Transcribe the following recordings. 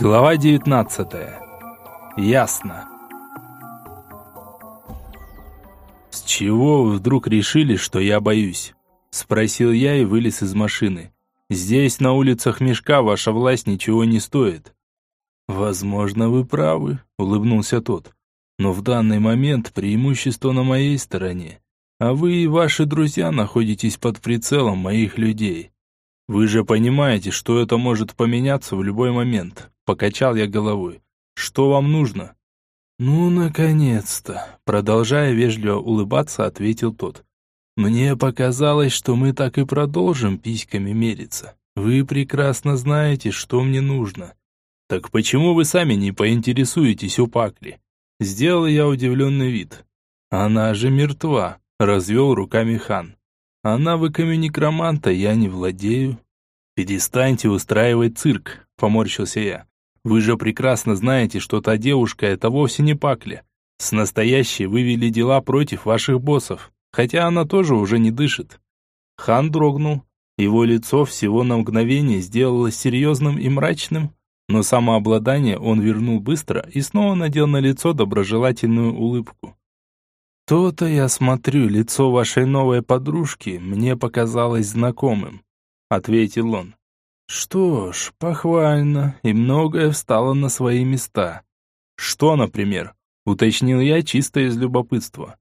Глава 19. Ясно. С чего вы вдруг решили, что я боюсь? спросил я и вылез из машины. Здесь на улицах Мешка ваша власть ничего не стоит. Возможно, вы правы, улыбнулся тот. Но в данный момент преимущество на моей стороне, а вы и ваши друзья находитесь под прицелом моих людей. Вы же понимаете, что это может поменяться в любой момент. Покачал я головой. Что вам нужно? Ну, наконец-то, продолжая вежливо улыбаться, ответил тот. Мне показалось, что мы так и продолжим письками мериться. Вы прекрасно знаете, что мне нужно. Так почему вы сами не поинтересуетесь у Пакли? Сделал я удивленный вид. Она же мертва, развел руками хан. А навыками некроманта я не владею. Перестаньте устраивать цирк, поморщился я. Вы же прекрасно знаете, что та девушка – это вовсе не Пакля. С настоящей вывели дела против ваших боссов, хотя она тоже уже не дышит». Хан дрогнул. Его лицо всего на мгновение сделалось серьезным и мрачным, но самообладание он вернул быстро и снова надел на лицо доброжелательную улыбку. «То-то я смотрю, лицо вашей новой подружки мне показалось знакомым», — ответил он. Что ж, похвально, и многое встало на свои места. Что, например? Уточнил я чисто из любопытства.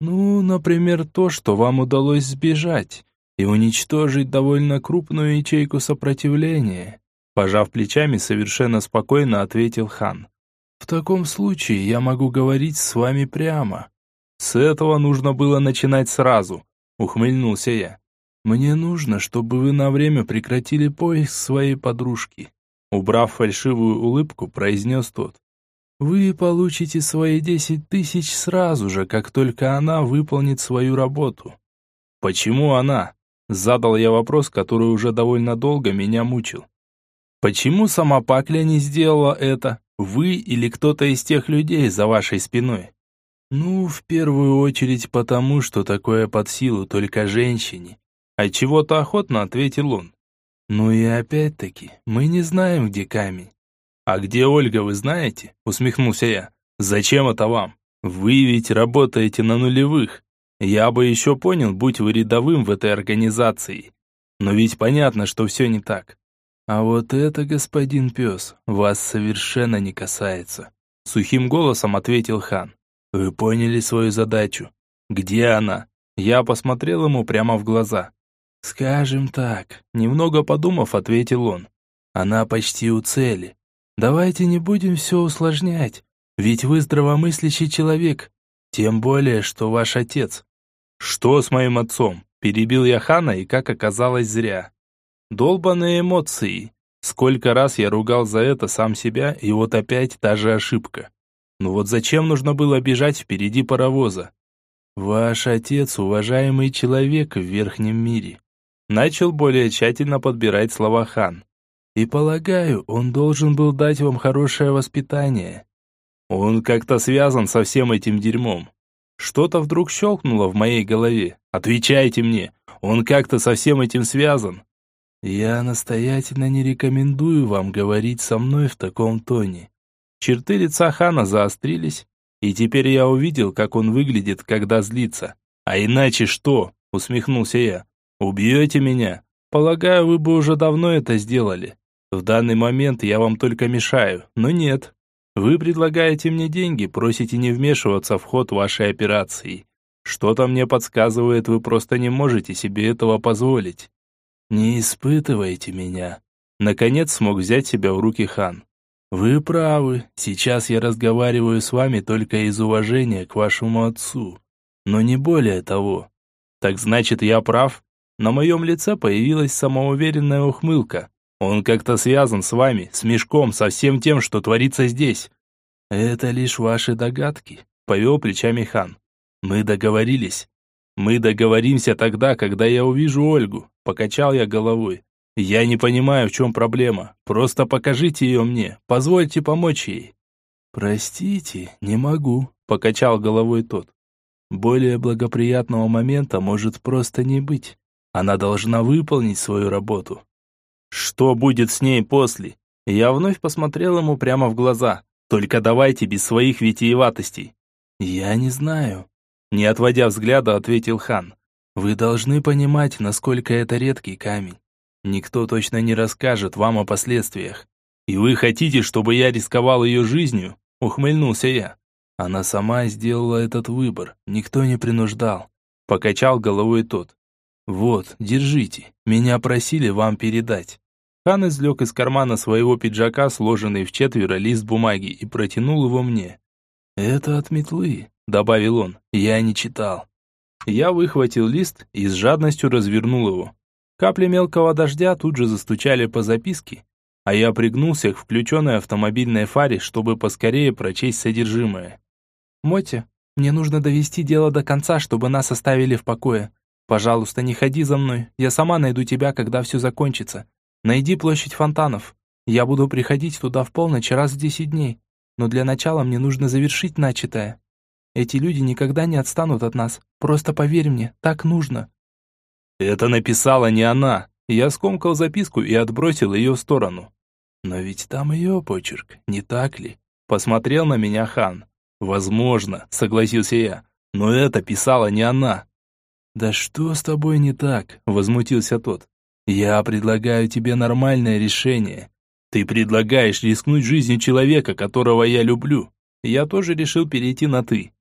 Ну, например, то, что вам удалось сбежать и уничтожить довольно крупную ячейку сопротивления. Пожав плечами, совершенно спокойно ответил хан. В таком случае я могу говорить с вами прямо. С этого нужно было начинать сразу, ухмыльнулся я. Мне нужно, чтобы вы на время прекратили поиск своей подружки. Убрав фальшивую улыбку, произнес тот. Вы получите свои десять тысяч сразу же, как только она выполнит свою работу. Почему она? Задал я вопрос, который уже довольно долго меня мучил. Почему сама Пакля не сделала это? Вы или кто-то из тех людей за вашей спиной? Ну, в первую очередь потому, что такое под силу только женщине. А чего-то охотно ответил он. Ну и опять-таки, мы не знаем, где камень. А где Ольга, вы знаете? Усмехнулся я. Зачем это вам? Вы ведь работаете на нулевых. Я бы еще понял, будь вы рядовым в этой организации. Но ведь понятно, что все не так. А вот это, господин пес, вас совершенно не касается. Сухим голосом ответил хан. Вы поняли свою задачу. Где она? Я посмотрел ему прямо в глаза. «Скажем так», — немного подумав, ответил он. «Она почти у цели. Давайте не будем все усложнять, ведь вы здравомыслящий человек, тем более, что ваш отец». «Что с моим отцом?» — перебил я хана, и, как оказалось, зря. Долбаные эмоции. Сколько раз я ругал за это сам себя, и вот опять та же ошибка. Ну вот зачем нужно было бежать впереди паровоза? Ваш отец уважаемый человек в верхнем мире. Начал более тщательно подбирать слова хан. «И полагаю, он должен был дать вам хорошее воспитание». Он как-то связан со всем этим дерьмом. Что-то вдруг щелкнуло в моей голове. Отвечайте мне, он как-то со всем этим связан. Я настоятельно не рекомендую вам говорить со мной в таком тоне. Черты лица хана заострились, и теперь я увидел, как он выглядит, когда злится. А иначе что? Усмехнулся я. Убьете меня? Полагаю, вы бы уже давно это сделали. В данный момент я вам только мешаю, но нет. Вы предлагаете мне деньги, просите не вмешиваться в ход вашей операции. Что-то мне подсказывает, вы просто не можете себе этого позволить. Не испытывайте меня. Наконец смог взять себя в руки хан. Вы правы, сейчас я разговариваю с вами только из уважения к вашему отцу. Но не более того. Так значит, я прав? На моем лице появилась самоуверенная ухмылка. Он как-то связан с вами, с мешком, со всем тем, что творится здесь. Это лишь ваши догадки, повел плечами хан. Мы договорились. Мы договоримся тогда, когда я увижу Ольгу, покачал я головой. Я не понимаю, в чем проблема. Просто покажите ее мне, позвольте помочь ей. Простите, не могу, покачал головой тот. Более благоприятного момента может просто не быть. Она должна выполнить свою работу. Что будет с ней после? Я вновь посмотрел ему прямо в глаза. Только давайте без своих витиеватостей. Я не знаю. Не отводя взгляда, ответил хан. Вы должны понимать, насколько это редкий камень. Никто точно не расскажет вам о последствиях. И вы хотите, чтобы я рисковал ее жизнью? Ухмыльнулся я. Она сама сделала этот выбор, никто не принуждал. Покачал головой тот. Вот, держите, меня просили вам передать. Хан извлек из кармана своего пиджака сложенный в четверо лист бумаги и протянул его мне. «Это от метлы», — добавил он, — «я не читал». Я выхватил лист и с жадностью развернул его. Капли мелкого дождя тут же застучали по записке, а я пригнулся к включенной автомобильной фаре, чтобы поскорее прочесть содержимое. «Мотя, мне нужно довести дело до конца, чтобы нас оставили в покое. Пожалуйста, не ходи за мной, я сама найду тебя, когда все закончится. Найди площадь фонтанов. Я буду приходить туда в полночь раз в десять дней. Но для начала мне нужно завершить начатое. Эти люди никогда не отстанут от нас. Просто поверь мне, так нужно. Это написала не она. Я скомкал записку и отбросил ее в сторону. Но ведь там ее почерк, не так ли? Посмотрел на меня хан. Возможно, согласился я. Но это писала не она. Да что с тобой не так? Возмутился тот. Я предлагаю тебе нормальное решение. Ты предлагаешь рискнуть жизнью человека, которого я люблю. Я тоже решил перейти на «ты».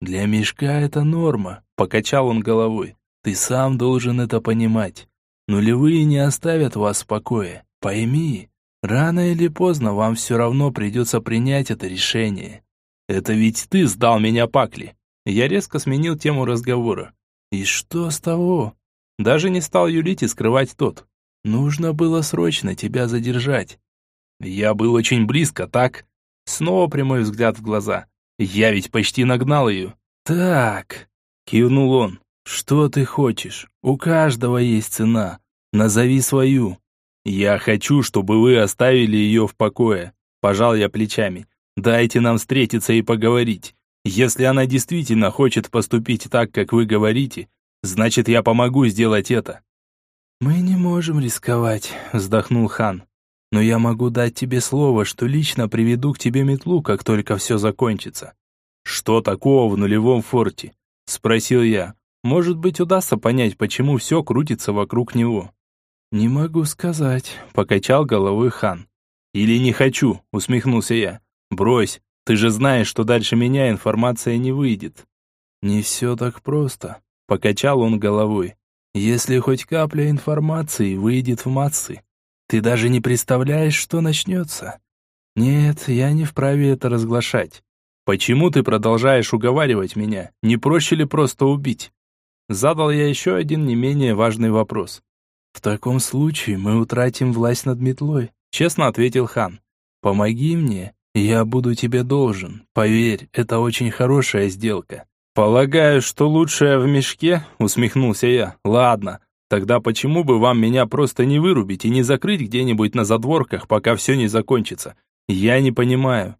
Для мешка это норма, покачал он головой. Ты сам должен это понимать. Нулевые не оставят вас в покое. Пойми, рано или поздно вам все равно придется принять это решение. Это ведь ты сдал меня Пакли. Я резко сменил тему разговора. И что с того? Даже не стал юлить и скрывать тот. Нужно было срочно тебя задержать. Я был очень близко, так? Снова прямой взгляд в глаза. Я ведь почти нагнал ее. Так, кивнул он. Что ты хочешь? У каждого есть цена. Назови свою. Я хочу, чтобы вы оставили ее в покое. Пожал я плечами. Дайте нам встретиться и поговорить. Если она действительно хочет поступить так, как вы говорите, Значит, я помогу сделать это». «Мы не можем рисковать», — вздохнул хан. «Но я могу дать тебе слово, что лично приведу к тебе метлу, как только все закончится». «Что такого в нулевом форте?» — спросил я. «Может быть, удастся понять, почему все крутится вокруг него». «Не могу сказать», — покачал головой хан. «Или не хочу», — усмехнулся я. «Брось, ты же знаешь, что дальше меня информация не выйдет». «Не все так просто», Покачал он головой. Если хоть капля информации выйдет в массы, ты даже не представляешь, что начнется. Нет, я не вправе это разглашать. Почему ты продолжаешь уговаривать меня? Не проще ли просто убить? Задал я еще один не менее важный вопрос. В таком случае мы утратим власть над метлой, честно ответил хан. Помоги мне, я буду тебе должен. Поверь, это очень хорошая сделка. «Полагаю, что лучшее в мешке?» — усмехнулся я. «Ладно, тогда почему бы вам меня просто не вырубить и не закрыть где-нибудь на задворках, пока все не закончится? Я не понимаю».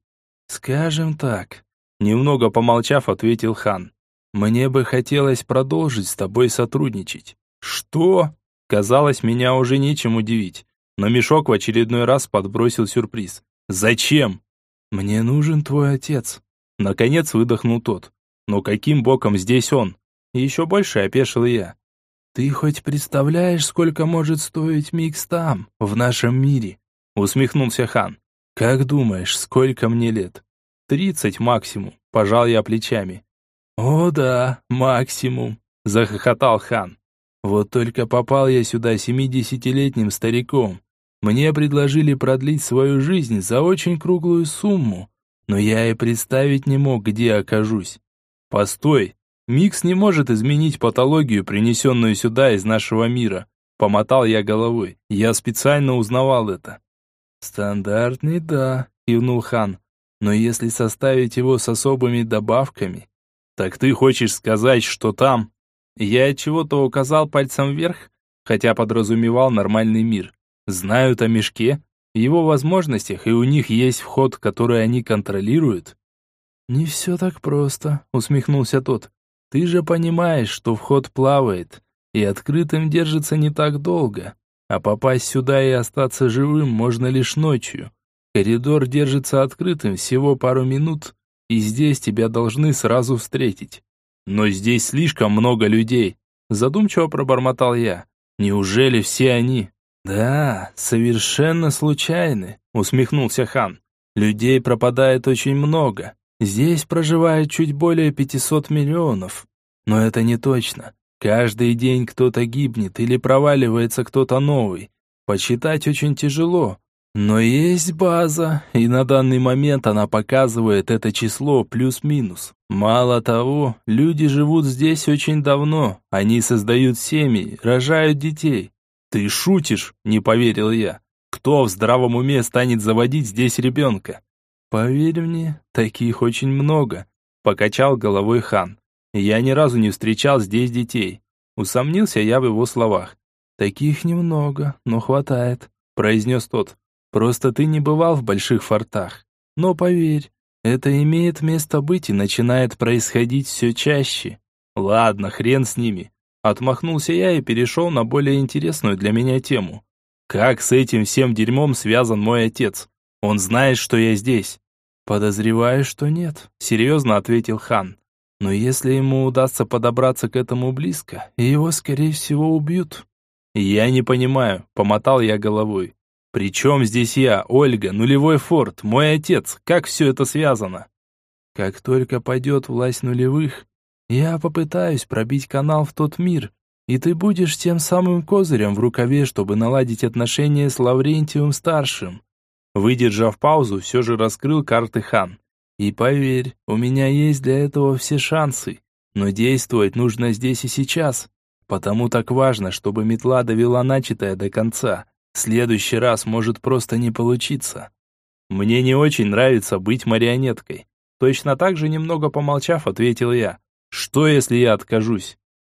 «Скажем так», — немного помолчав, ответил хан. «Мне бы хотелось продолжить с тобой сотрудничать». «Что?» Казалось, меня уже нечем удивить. Но мешок в очередной раз подбросил сюрприз. «Зачем?» «Мне нужен твой отец». Наконец выдохнул тот. Но каким боком здесь он? еще больше опешил я. Ты хоть представляешь, сколько может стоить микс там, в нашем мире? Усмехнулся хан. Как думаешь, сколько мне лет? Тридцать максимум, пожал я плечами. О да, максимум, захохотал хан. Вот только попал я сюда семидесятилетним стариком. Мне предложили продлить свою жизнь за очень круглую сумму, но я и представить не мог, где окажусь. Постой, Микс не может изменить патологию, принесенную сюда из нашего мира. Помотал я головой. Я специально узнавал это. Стандартный, да, кивнул хан. Но если составить его с особыми добавками... Так ты хочешь сказать, что там... Я от чего-то указал пальцем вверх, хотя подразумевал нормальный мир. Знают о мешке, его возможностях, и у них есть вход, который они контролируют. «Не все так просто», — усмехнулся тот. «Ты же понимаешь, что вход плавает, и открытым держится не так долго. а попасть сюда и остаться живым можно лишь ночью. Коридор держится открытым всего пару минут, и здесь тебя должны сразу встретить. Но здесь слишком много людей, задумчиво пробормотал я. Неужели все они? Да, совершенно случайны, усмехнулся хан. Людей пропадает очень много. Здесь проживает чуть более 500 миллионов. Но это не точно. Каждый день кто-то гибнет или проваливается кто-то новый. Почитать очень тяжело, но есть база, и на данный момент она показывает это число плюс-минус. Мало того, люди живут здесь очень давно. Они создают семьи, рожают детей. «Ты шутишь?» – не поверил я. «Кто в здравом уме станет заводить здесь ребенка?» «Поверь мне, таких очень много», – покачал головой хан. «Я ни разу не встречал здесь детей». Усомнился я в его словах. «Таких немного, но хватает», – произнес тот. Просто ты не бывал в больших фортах. Но поверь, это имеет место быть и начинает происходить все чаще. Ладно, хрен с ними. Отмахнулся я и перешел на более интересную для меня тему. Как с этим всем дерьмом связан мой отец? Он знает, что я здесь. Подозреваю, что нет, серьезно ответил хан. Но если ему удастся подобраться к этому близко, его, скорее всего, убьют. Я не понимаю, помотал я головой. «При чем здесь я, Ольга, нулевой форт, мой отец? Как все это связано?» «Как только пойдет власть нулевых, я попытаюсь пробить канал в тот мир, и ты будешь тем самым козырем в рукаве, чтобы наладить отношения с Лаврентием-старшим». Выдержав паузу, все же раскрыл карты хан. «И поверь, у меня есть для этого все шансы, но действовать нужно здесь и сейчас, потому так важно, чтобы метла довела начатое до конца» следующий раз может просто не получиться. Мне не очень нравится быть марионеткой. Точно так же, немного помолчав, ответил я. Что, если я откажусь?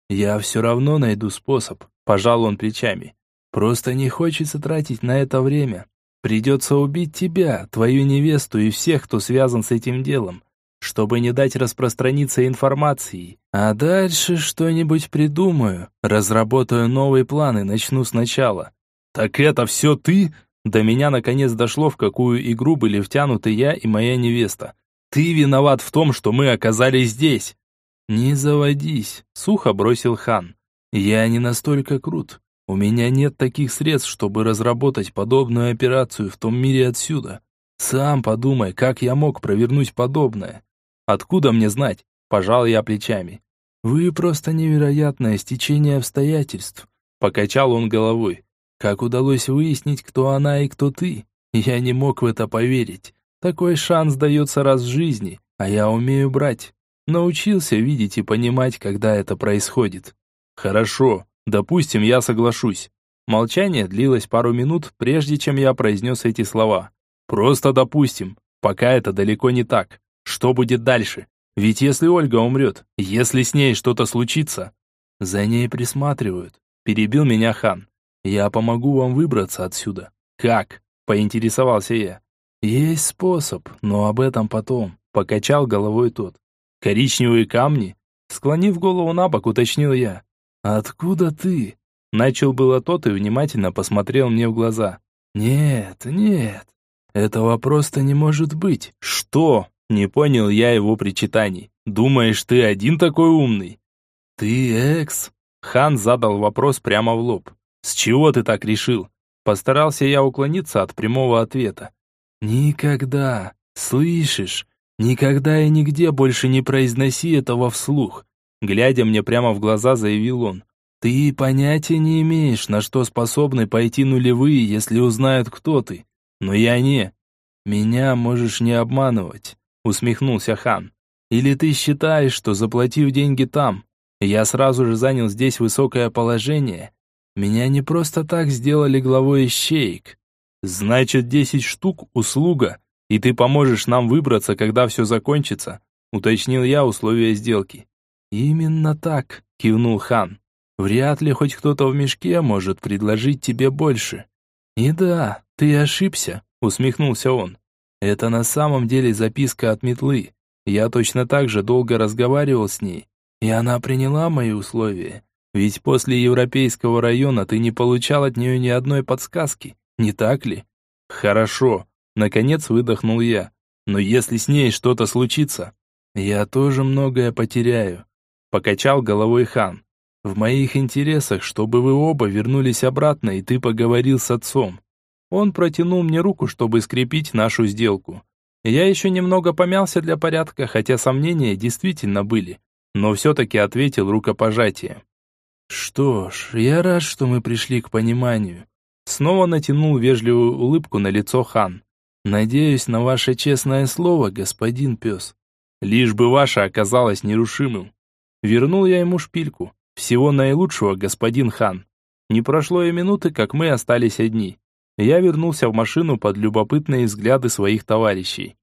Я все равно найду способ, пожал он плечами. Просто не хочется тратить на это время. Придется убить тебя, твою невесту и всех, кто связан с этим делом, чтобы не дать распространиться информации. А дальше что-нибудь придумаю, разработаю новый план и начну сначала. «Так это все ты?» До меня наконец дошло, в какую игру были втянуты я и моя невеста. «Ты виноват в том, что мы оказались здесь!» «Не заводись», — сухо бросил хан. «Я не настолько крут. У меня нет таких средств, чтобы разработать подобную операцию в том мире отсюда. Сам подумай, как я мог провернуть подобное. Откуда мне знать?» Пожал я плечами. «Вы просто невероятное стечение обстоятельств», — покачал он головой. Как удалось выяснить, кто она и кто ты? Я не мог в это поверить. Такой шанс дается раз в жизни, а я умею брать. Научился видеть и понимать, когда это происходит. Хорошо, допустим, я соглашусь. Молчание длилось пару минут, прежде чем я произнес эти слова. Просто допустим, пока это далеко не так. Что будет дальше? Ведь если Ольга умрет, если с ней что-то случится... За ней присматривают, перебил меня хан. Я помогу вам выбраться отсюда. Как? Поинтересовался я. Есть способ, но об этом потом. Покачал головой тот. Коричневые камни? Склонив голову на бок, уточнил я. Откуда ты? Начал было тот и внимательно посмотрел мне в глаза. Нет, нет. Этого просто не может быть. Что? Не понял я его причитаний. Думаешь, ты один такой умный? Ты экс? Хан задал вопрос прямо в лоб. «С чего ты так решил?» Постарался я уклониться от прямого ответа. «Никогда, слышишь? Никогда и нигде больше не произноси этого вслух!» Глядя мне прямо в глаза, заявил он. «Ты понятия не имеешь, на что способны пойти нулевые, если узнают, кто ты. Но я не. Меня можешь не обманывать», усмехнулся хан. «Или ты считаешь, что заплатив деньги там, я сразу же занял здесь высокое положение, меня не просто так сделали главой ищеек. Значит, десять штук – услуга, и ты поможешь нам выбраться, когда все закончится, уточнил я условия сделки. Именно так, кивнул хан. Вряд ли хоть кто-то в мешке может предложить тебе больше. И да, ты ошибся, усмехнулся он. Это на самом деле записка от метлы. Я точно так же долго разговаривал с ней, и она приняла мои условия. Ведь после европейского района ты не получал от нее ни одной подсказки, не так ли? Хорошо, наконец выдохнул я. Но если с ней что-то случится, я тоже многое потеряю. Покачал головой хан. В моих интересах, чтобы вы оба вернулись обратно, и ты поговорил с отцом. Он протянул мне руку, чтобы скрепить нашу сделку. Я еще немного помялся для порядка, хотя сомнения действительно были, но все-таки ответил рукопожатием. «Что ж, я рад, что мы пришли к пониманию». Снова натянул вежливую улыбку на лицо хан. «Надеюсь на ваше честное слово, господин пес». Лишь бы ваше оказалось нерушимым. Вернул я ему шпильку. Всего наилучшего, господин хан. Не прошло и минуты, как мы остались одни. Я вернулся в машину под любопытные взгляды своих товарищей.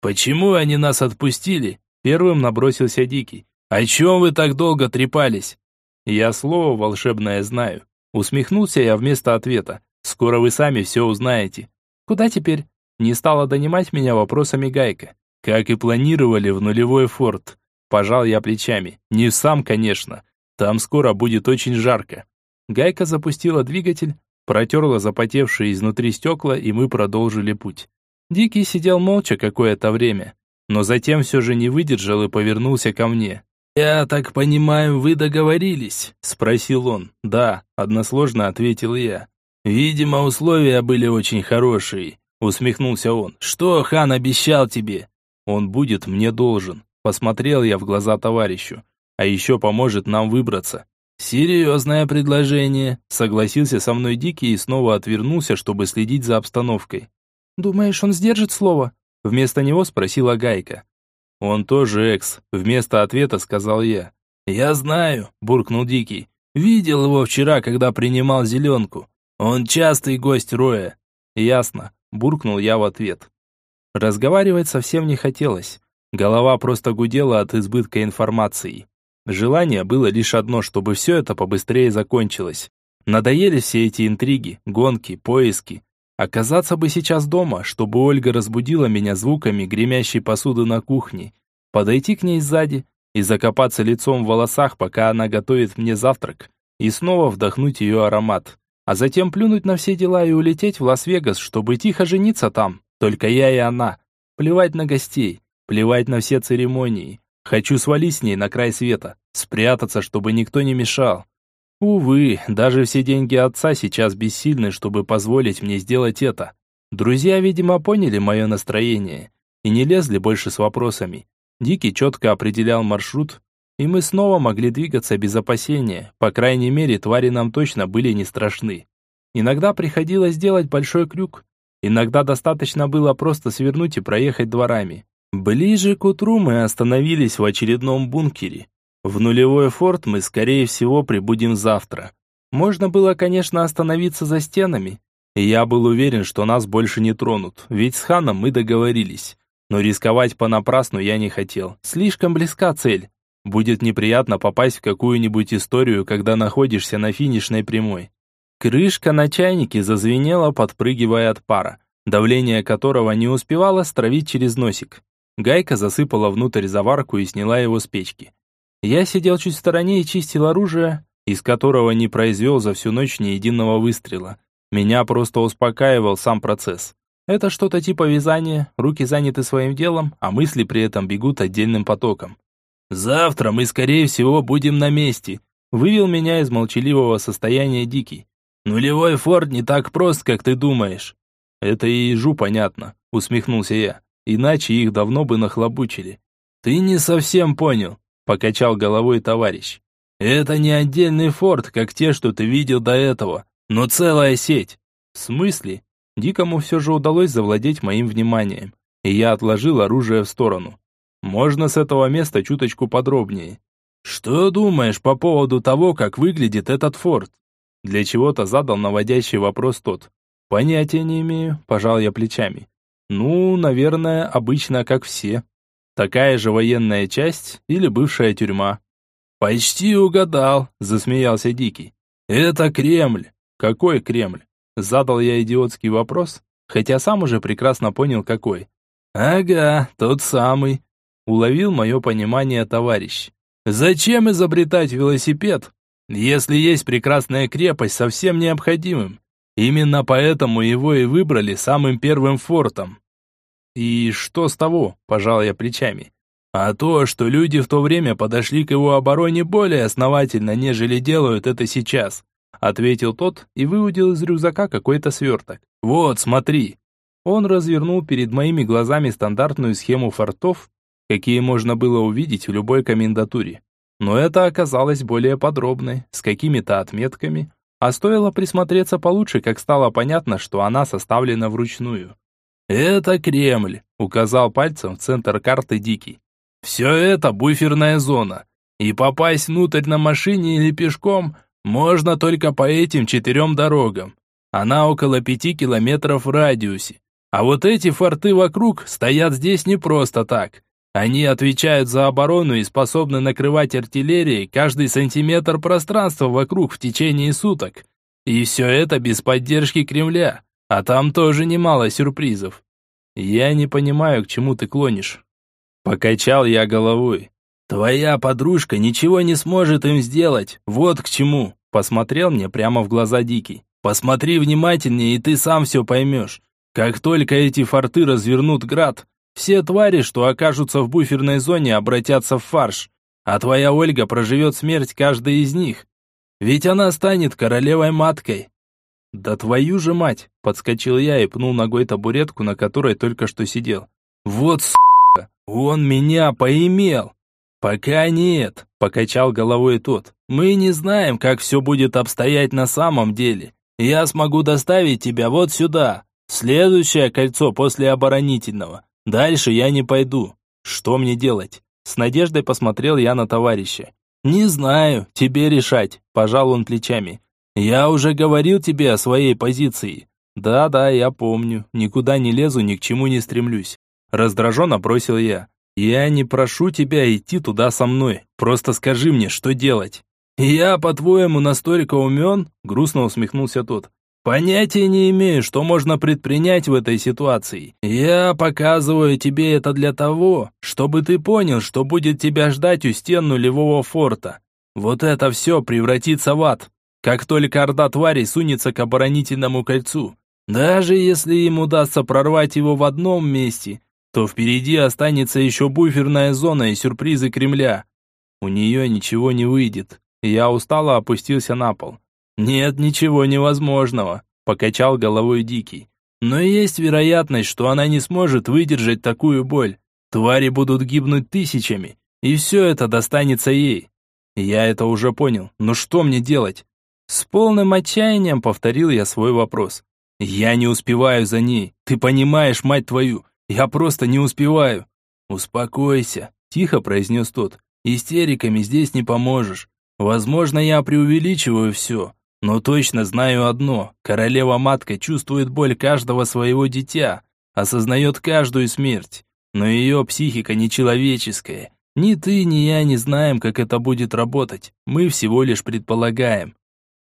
«Почему они нас отпустили?» Первым набросился Дикий. «О чем вы так долго трепались?» «Я слово волшебное знаю». Усмехнулся я вместо ответа. «Скоро вы сами все узнаете». «Куда теперь?» Не стала донимать меня вопросами Гайка. «Как и планировали в нулевой форт». Пожал я плечами. «Не сам, конечно. Там скоро будет очень жарко». Гайка запустила двигатель, протерла запотевшие изнутри стекла, и мы продолжили путь. Дикий сидел молча какое-то время, но затем все же не выдержал и повернулся ко мне. «Я так понимаю, вы договорились?» – спросил он. «Да», – односложно ответил я. «Видимо, условия были очень хорошие», – усмехнулся он. «Что хан обещал тебе?» «Он будет мне должен», – посмотрел я в глаза товарищу. «А еще поможет нам выбраться». «Серьезное предложение», – согласился со мной Дикий и снова отвернулся, чтобы следить за обстановкой. «Думаешь, он сдержит слово?» – вместо него спросила Гайка. «Он тоже экс», — вместо ответа сказал я. «Я знаю», — буркнул Дикий. «Видел его вчера, когда принимал зеленку. Он частый гость Роя». «Ясно», — буркнул я в ответ. Разговаривать совсем не хотелось. Голова просто гудела от избытка информации. Желание было лишь одно, чтобы все это побыстрее закончилось. Надоели все эти интриги, гонки, поиски. Оказаться бы сейчас дома, чтобы Ольга разбудила меня звуками гремящей посуды на кухне, подойти к ней сзади и закопаться лицом в волосах, пока она готовит мне завтрак, и снова вдохнуть ее аромат, а затем плюнуть на все дела и улететь в Лас-Вегас, чтобы тихо жениться там, только я и она. Плевать на гостей, плевать на все церемонии. Хочу свалить с ней на край света, спрятаться, чтобы никто не мешал. Увы, даже все деньги отца сейчас бессильны, чтобы позволить мне сделать это. Друзья, видимо, поняли мое настроение и не лезли больше с вопросами. Дикий четко определял маршрут, и мы снова могли двигаться без опасения. По крайней мере, твари нам точно были не страшны. Иногда приходилось делать большой крюк. Иногда достаточно было просто свернуть и проехать дворами. Ближе к утру мы остановились в очередном бункере. В нулевой форт мы, скорее всего, прибудем завтра. Можно было, конечно, остановиться за стенами. И я был уверен, что нас больше не тронут, ведь с ханом мы договорились. Но рисковать понапрасну я не хотел. Слишком близка цель. Будет неприятно попасть в какую-нибудь историю, когда находишься на финишной прямой. Крышка на чайнике зазвенела, подпрыгивая от пара, давление которого не успевало стравить через носик. Гайка засыпала внутрь заварку и сняла его с печки. Я сидел чуть в стороне и чистил оружие, из которого не произвел за всю ночь ни единого выстрела. Меня просто успокаивал сам процесс. Это что-то типа вязания, руки заняты своим делом, а мысли при этом бегут отдельным потоком. «Завтра мы, скорее всего, будем на месте», вывел меня из молчаливого состояния Дикий. «Нулевой форт не так прост, как ты думаешь». «Это и ежу понятно», усмехнулся я. «Иначе их давно бы нахлобучили». «Ты не совсем понял. Покачал головой товарищ. Это не отдельный форт, как те, что ты видел до этого, но целая сеть. В смысле? Дикому все же удалось завладеть моим вниманием, и я отложил оружие в сторону. Можно с этого места чуточку подробнее. Что думаешь по поводу того, как выглядит этот форт? Для чего-то задал наводящий вопрос тот. Понятия не имею, пожал я плечами. Ну, наверное, обычно как все. Такая же военная часть или бывшая тюрьма? Почти угадал, засмеялся Дикий. Это Кремль. Какой Кремль? Задал я идиотский вопрос, хотя сам уже прекрасно понял какой. Ага, тот самый. Уловил мое понимание товарищ. Зачем изобретать велосипед, если есть прекрасная крепость со всем необходимым. Именно поэтому его и выбрали самым первым фортом. И что с того, пожал я плечами. А то, что люди в то время подошли к его обороне более основательно, нежели делают это сейчас, ответил тот и выудил из рюкзака какой-то сверток. Вот, смотри. Он развернул перед моими глазами стандартную схему фортов, какие можно было увидеть в любой комендатуре. Но это оказалось более подробной, с какими-то отметками, а стоило присмотреться получше, как стало понятно, что она составлена вручную. «Это Кремль», — указал пальцем в центр карты Дикий. «Все это буферная зона, и попасть внутрь на машине или пешком можно только по этим четырем дорогам. Она около пяти километров в радиусе. А вот эти форты вокруг стоят здесь не просто так. Они отвечают за оборону и способны накрывать артиллерией каждый сантиметр пространства вокруг в течение суток. И все это без поддержки Кремля. А там тоже немало сюрпризов. Я не понимаю, к чему ты клонишь. Покачал я головой. Твоя подружка ничего не сможет им сделать. Вот к чему. Посмотрел мне прямо в глаза Дикий. Посмотри внимательнее, и ты сам все поймешь. Как только эти форты развернут град, все твари, что окажутся в буферной зоне, обратятся в фарш, а твоя Ольга проживет смерть каждой из них. Ведь она станет королевой-маткой. Да твою же мать, подскочил я и пнул ногой табуретку, на которой только что сидел. Вот сука, он меня поимел. Пока нет, покачал головой тот. Мы не знаем, как все будет обстоять на самом деле. Я смогу доставить тебя вот сюда. Следующее кольцо после оборонительного. Дальше я не пойду. Что мне делать? С надеждой посмотрел я на товарища. Не знаю, тебе решать, пожал он плечами. Я уже говорил тебе о своей позиции. Да-да, я помню. Никуда не лезу, ни к чему не стремлюсь. Раздраженно бросил я. Я не прошу тебя идти туда со мной. Просто скажи мне, что делать. Я, по-твоему, настолько умен? Грустно усмехнулся тот. Понятия не имею, что можно предпринять в этой ситуации. Я показываю тебе это для того, чтобы ты понял, что будет тебя ждать у стен нулевого форта. Вот это все превратится в ад, как только орда тварей сунется к оборонительному кольцу. Даже если им удастся прорвать его в одном месте, то впереди останется еще буферная зона и сюрпризы Кремля. У нее ничего не выйдет. Я устало опустился на пол. «Нет ничего невозможного», – покачал головой Дикий. «Но есть вероятность, что она не сможет выдержать такую боль. Твари будут гибнуть тысячами, и все это достанется ей. Я это уже понял, но что мне делать?» С полным отчаянием повторил я свой вопрос. «Я не успеваю за ней, ты понимаешь, мать твою, я просто не успеваю». «Успокойся», – тихо произнес тот. «Истериками здесь не поможешь. Возможно, я преувеличиваю все, но точно знаю одно, королева-матка чувствует боль каждого своего дитя, осознает каждую смерть, но ее психика нечеловеческая. Ни ты, ни я не знаем, как это будет работать, мы всего лишь предполагаем.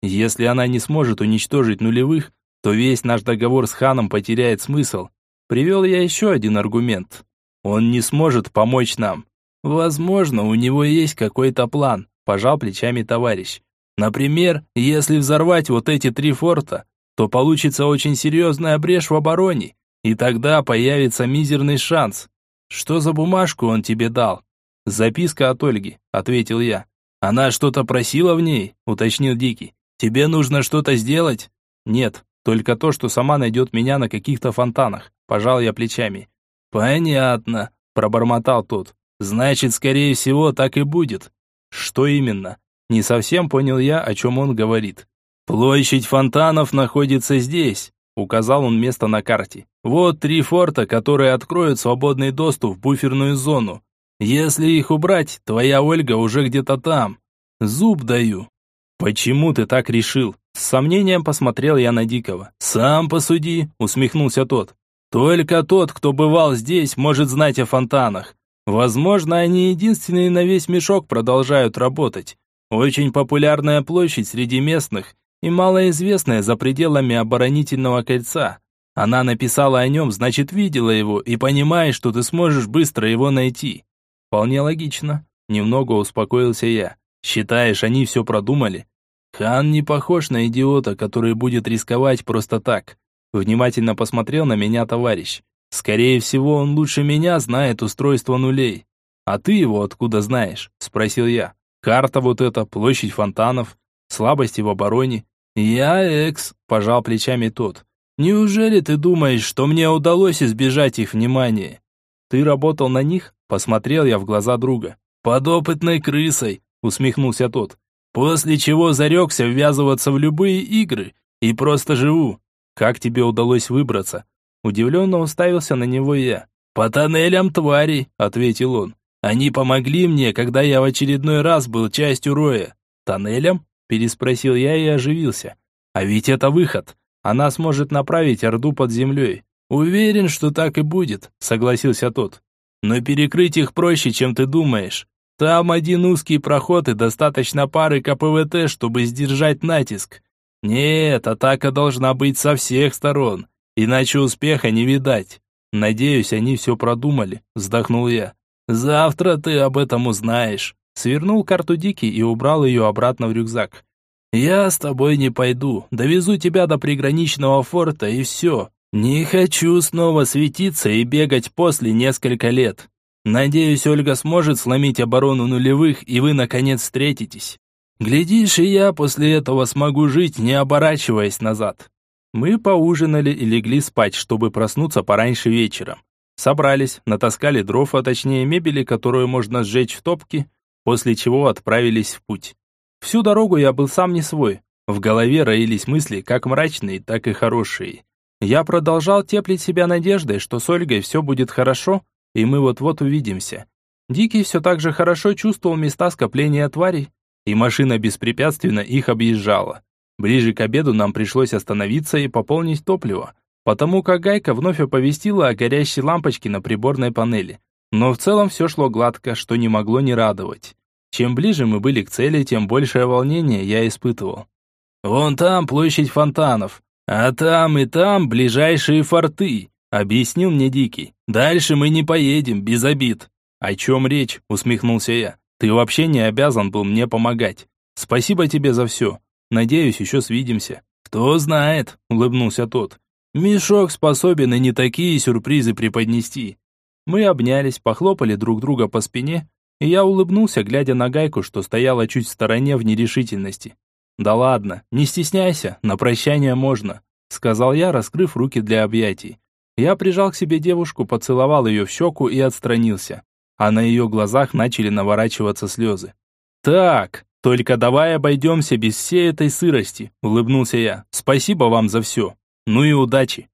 Если она не сможет уничтожить нулевых, то весь наш договор с ханом потеряет смысл. Привел я еще один аргумент. Он не сможет помочь нам. Возможно, у него есть какой-то план, пожал плечами товарищ. Например, если взорвать вот эти три форта, то получится очень серьезная брешь в обороне, и тогда появится мизерный шанс. Что за бумажку он тебе дал? Записка от Ольги, ответил я. Она что-то просила в ней, уточнил Дикий. Тебе нужно что-то сделать? Нет, только то, что сама найдет меня на каких-то фонтанах, пожал я плечами. Понятно, пробормотал тот. Значит, скорее всего, так и будет. Что именно? Не совсем понял я, о чем он говорит. «Площадь фонтанов находится здесь», — указал он место на карте. «Вот три форта, которые откроют свободный доступ в буферную зону. Если их убрать, твоя Ольга уже где-то там. Зуб даю». «Почему ты так решил?» С сомнением посмотрел я на Дикого. «Сам посуди», — усмехнулся тот. «Только тот, кто бывал здесь, может знать о фонтанах. Возможно, они единственные на весь мешок продолжают работать. Очень популярная площадь среди местных и малоизвестная за пределами оборонительного кольца. Она написала о нем, значит видела его и понимает, что ты сможешь быстро его найти. Вполне логично. Немного успокоился я. Считаешь, они все продумали? Хан не похож на идиота, который будет рисковать просто так. Внимательно посмотрел на меня товарищ. Скорее всего, он лучше меня знает устройство нулей. А ты его откуда знаешь? Спросил я. Карта вот эта, площадь фонтанов, слабости в обороне. Я экс, пожал плечами тот. Неужели ты думаешь, что мне удалось избежать их внимания? Ты работал на них? Посмотрел я в глаза друга. Подопытной крысой, усмехнулся тот. После чего зарекся ввязываться в любые игры и просто живу. Как тебе удалось выбраться? Удивленно уставился на него я. «По тоннелям тварей», — ответил он. «Они помогли мне, когда я в очередной раз был частью Роя». «Тоннелям?» — переспросил я и оживился. «А ведь это выход. Она сможет направить Орду под землей». «Уверен, что так и будет», — согласился тот. «Но перекрыть их проще, чем ты думаешь. Там один узкий проход и достаточно пары КПВТ, чтобы сдержать натиск. Нет, атака должна быть со всех сторон, иначе успеха не видать. Надеюсь, они все продумали, вздохнул я. Завтра ты об этом узнаешь. Свернул карту Дики и убрал ее обратно в рюкзак. Я с тобой не пойду, довезу тебя до приграничного форта и все. Не хочу снова светиться и бегать после несколько лет. Надеюсь, Ольга сможет сломить оборону нулевых, и вы наконец встретитесь. Глядишь, и я после этого смогу жить, не оборачиваясь назад. Мы поужинали и легли спать, чтобы проснуться пораньше вечером. Собрались, натаскали дров, а точнее мебели, которую можно сжечь в топке, после чего отправились в путь. Всю дорогу я был сам не свой. В голове роились мысли, как мрачные, так и хорошие. Я продолжал теплить себя надеждой, что с Ольгой все будет хорошо, и мы вот-вот увидимся. Дикий все так же хорошо чувствовал места скопления тварей, и машина беспрепятственно их объезжала. Ближе к обеду нам пришлось остановиться и пополнить топливо, потому как Гайка вновь оповестила о горящей лампочке на приборной панели. Но в целом все шло гладко, что не могло не радовать. Чем ближе мы были к цели, тем большее волнение я испытывал. «Вон там площадь фонтанов, а там и там ближайшие форты», объяснил мне Дикий. «Дальше мы не поедем, без обид». «О чем речь?» усмехнулся я. Ты вообще не обязан был мне помогать. Спасибо тебе за все. Надеюсь, еще свидимся». «Кто знает», — улыбнулся тот. «Мешок способен и не такие сюрпризы преподнести». Мы обнялись, похлопали друг друга по спине, и я улыбнулся, глядя на Гайку, что стояла чуть в стороне в нерешительности. «Да ладно, не стесняйся, на прощание можно», — сказал я, раскрыв руки для объятий. Я прижал к себе девушку, поцеловал ее в щеку и отстранился а на ее глазах начали наворачиваться слезы. «Так, только давай обойдемся без всей этой сырости», — улыбнулся я. «Спасибо вам за все. Ну и удачи».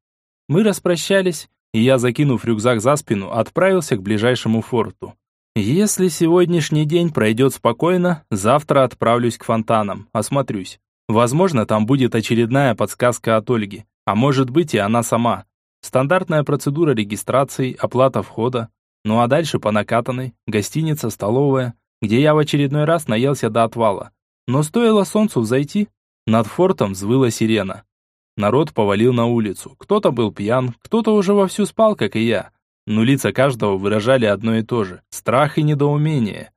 Мы распрощались, и я, закинув рюкзак за спину, отправился к ближайшему форту. Если сегодняшний день пройдет спокойно, завтра отправлюсь к фонтанам, осмотрюсь. Возможно, там будет очередная подсказка от Ольги, а может быть и она сама. Стандартная процедура регистрации, оплата входа, ну а дальше по накатанной, гостиница, столовая, где я в очередной раз наелся до отвала. Но стоило солнцу взойти, над фортом взвыла сирена. Народ повалил на улицу. Кто-то был пьян, кто-то уже вовсю спал, как и я. Но лица каждого выражали одно и то же – страх и недоумение.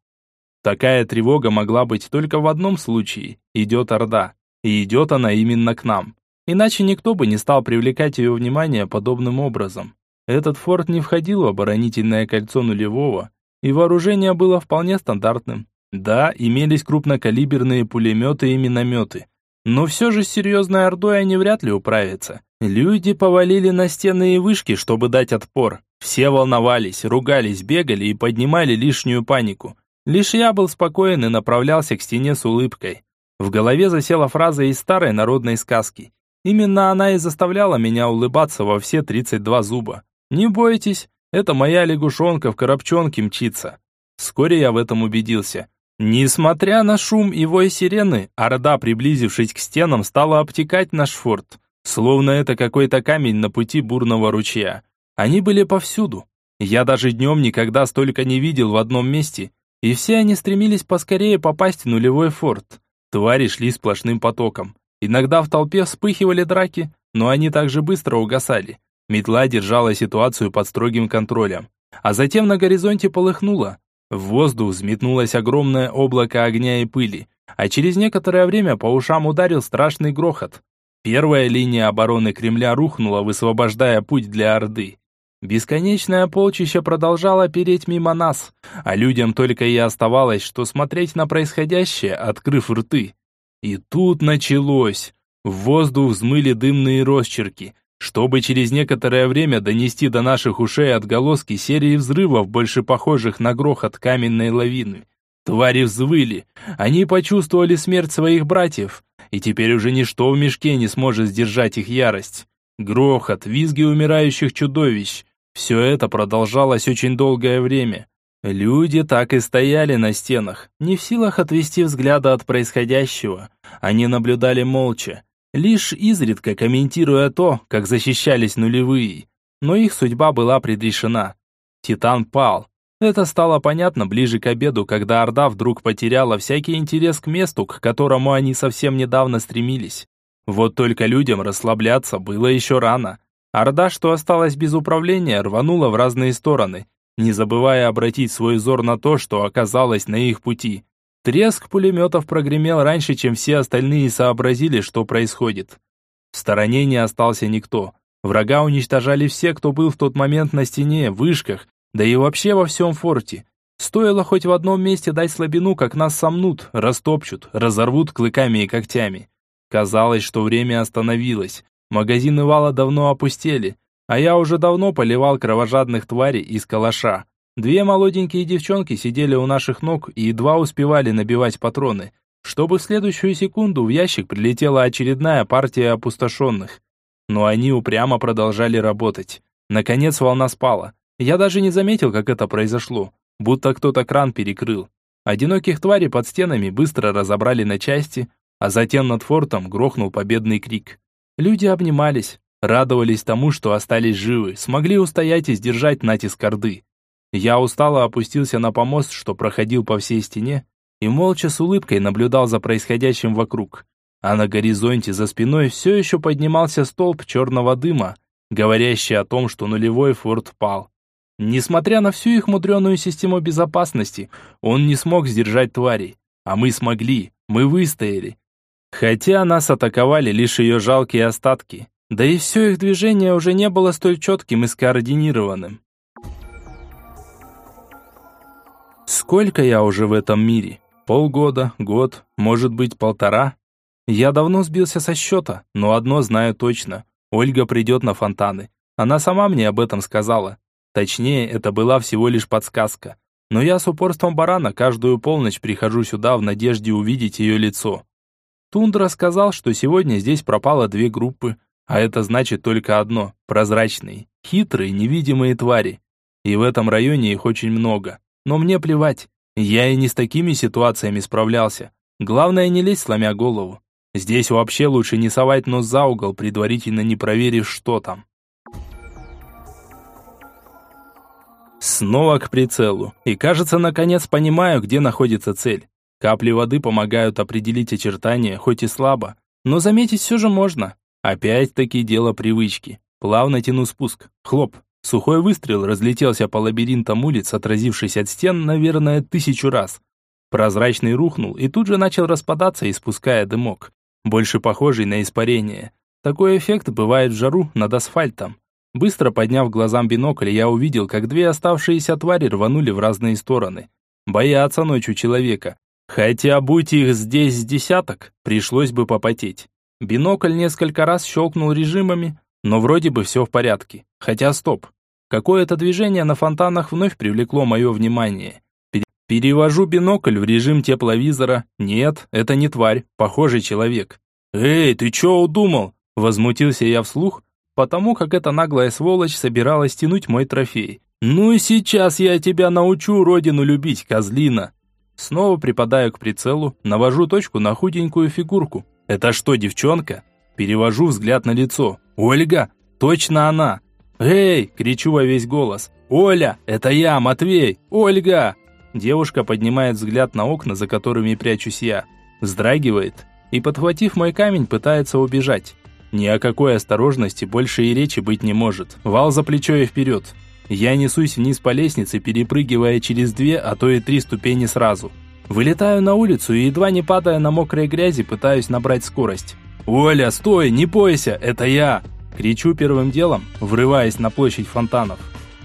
Такая тревога могла быть только в одном случае – идет Орда. И идет она именно к нам. Иначе никто бы не стал привлекать ее внимание подобным образом. Этот форт не входил в оборонительное кольцо нулевого, и вооружение было вполне стандартным. Да, имелись крупнокалиберные пулеметы и минометы, но все же с серьезной ордой они вряд ли управятся. Люди повалили на стены и вышки, чтобы дать отпор. Все волновались, ругались, бегали и поднимали лишнюю панику. Лишь я был спокоен и направлялся к стене с улыбкой. В голове засела фраза из старой народной сказки. Именно она и заставляла меня улыбаться во все 32 зуба. Не бойтесь, это моя лягушонка в коробчонке мчится. Вскоре я в этом убедился. Несмотря на шум и вой сирены, орда, приблизившись к стенам, стала обтекать наш форт, словно это какой-то камень на пути бурного ручья. Они были повсюду. Я даже днем никогда столько не видел в одном месте, и все они стремились поскорее попасть в нулевой форт. Твари шли сплошным потоком. Иногда в толпе вспыхивали драки, но они также быстро угасали. Метла держала ситуацию под строгим контролем. А затем на горизонте полыхнуло. В воздух взметнулось огромное облако огня и пыли, а через некоторое время по ушам ударил страшный грохот. Первая линия обороны Кремля рухнула, высвобождая путь для Орды. Бесконечное полчище продолжало переть мимо нас, а людям только и оставалось, что смотреть на происходящее, открыв рты. И тут началось. В воздух взмыли дымные росчерки, чтобы через некоторое время донести до наших ушей отголоски серии взрывов, больше похожих на грохот каменной лавины. Твари взвыли. Они почувствовали смерть своих братьев, и теперь уже ничто в мешке не сможет сдержать их ярость. Грохот, визги умирающих чудовищ. Все это продолжалось очень долгое время. Люди так и стояли на стенах, не в силах отвести взгляда от происходящего. Они наблюдали молча, лишь изредка комментируя то, как защищались нулевые. Но их судьба была предрешена. Титан пал, это стало понятно ближе к обеду, когда Орда вдруг потеряла всякий интерес к месту, к которому они совсем недавно стремились. Вот только людям расслабляться было еще рано. Орда, что осталась без управления, рванула в разные стороны, не забывая обратить свой взор на то, что оказалось на их пути. Треск пулеметов прогремел раньше, чем все остальные сообразили, что происходит. В стороне не остался никто. Врага уничтожали все, кто был в тот момент на стене, вышках, да и вообще во всем форте. Стоило хоть в одном месте дать слабину, как нас сомнут, растопчут, разорвут клыками и когтями. Казалось, что время остановилось. Магазины вала давно опустели, а я уже давно поливал кровожадных тварей из калаша. Две молоденькие девчонки сидели у наших ног и едва успевали набивать патроны, чтобы в следующую секунду в ящик прилетела очередная партия опустошенных. Но они упрямо продолжали работать. Наконец волна спала. Я даже не заметил, как это произошло, будто кто-то кран перекрыл. Одиноких тварей под стенами быстро разобрали на части, а затем над фортом грохнул победный крик. Люди обнимались, радовались тому, что остались живы, смогли устоять и сдержать натиск Орды. Я устало опустился на помост, что проходил по всей стене, и молча с улыбкой наблюдал за происходящим вокруг. А на горизонте за спиной все еще поднимался столб черного дыма, говорящий о том, что нулевой форт пал. Несмотря на всю их мудреную систему безопасности, он не смог сдержать тварей. А мы смогли, мы выстояли. Хотя нас атаковали лишь ее жалкие остатки. Да и все их движение уже не было столь четким и скоординированным. Сколько я уже в этом мире? Полгода, год, может быть полтора? Я давно сбился со счета, но одно знаю точно. Ольга придет на фонтаны. Она сама мне об этом сказала. Точнее, это была всего лишь подсказка. Но я с упорством барана каждую полночь прихожу сюда в надежде увидеть ее лицо. Тундра сказал, что сегодня здесь пропало две группы, а это значит только одно – прозрачные, хитрые, невидимые твари. И в этом районе их очень много. Но мне плевать, я и не с такими ситуациями справлялся. Главное не лезть, сломя голову. Здесь вообще лучше не совать нос за угол, предварительно не проверив, что там. Снова к прицелу. И кажется, наконец понимаю, где находится цель. Капли воды помогают определить очертания, хоть и слабо. Но заметить все же можно. Опять-таки дело привычки. Плавно тяну спуск. Хлоп. Сухой выстрел разлетелся по лабиринтам улиц, отразившись от стен, наверное, тысячу раз. Прозрачный рухнул и тут же начал распадаться, испуская дымок, больше похожий на испарение. Такой эффект бывает в жару над асфальтом. Быстро подняв глазам бинокль, я увидел, как две оставшиеся твари рванули в разные стороны. Боятся ночью человека. Хотя, будь их здесь с десяток, пришлось бы попотеть. Бинокль несколько раз щелкнул режимами, но вроде бы все в порядке. Хотя стоп. Какое-то движение на фонтанах вновь привлекло мое внимание. Перевожу бинокль в режим тепловизора. Нет, это не тварь, похожий человек. «Эй, ты чё удумал?» Возмутился я вслух, потому как эта наглая сволочь собиралась тянуть мой трофей. «Ну и сейчас я тебя научу родину любить, козлина!» Снова припадаю к прицелу, навожу точку на худенькую фигурку. «Это что, девчонка?» Перевожу взгляд на лицо. «Ольга! Точно она!» «Эй!» – кричу во весь голос. «Оля! Это я, Матвей! Ольга!» Девушка поднимает взгляд на окна, за которыми прячусь я. Вздрагивает и, подхватив мой камень, пытается убежать. Ни о какой осторожности больше и речи быть не может. Вал за плечо и вперед. Я несусь вниз по лестнице, перепрыгивая через две, а то и три ступени сразу. Вылетаю на улицу и, едва не падая на мокрой грязи, пытаюсь набрать скорость. «Оля, стой, не бойся, это я!» Кричу первым делом, врываясь на площадь фонтанов.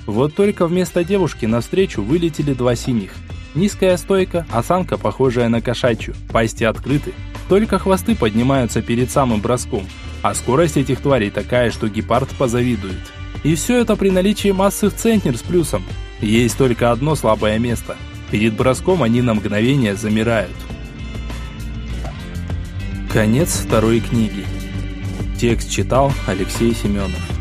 Вот только вместо девушки навстречу вылетели два синих. Низкая стойка, осанка похожая на кошачью, пасти открыты, только хвосты поднимаются перед самым броском, а скорость этих тварей такая, что гепард позавидует. И все это при наличии массы в центнер с плюсом. Есть только одно слабое место. Перед броском они на мгновение замирают. Конец второй книги. Текст читал Алексей Семенов.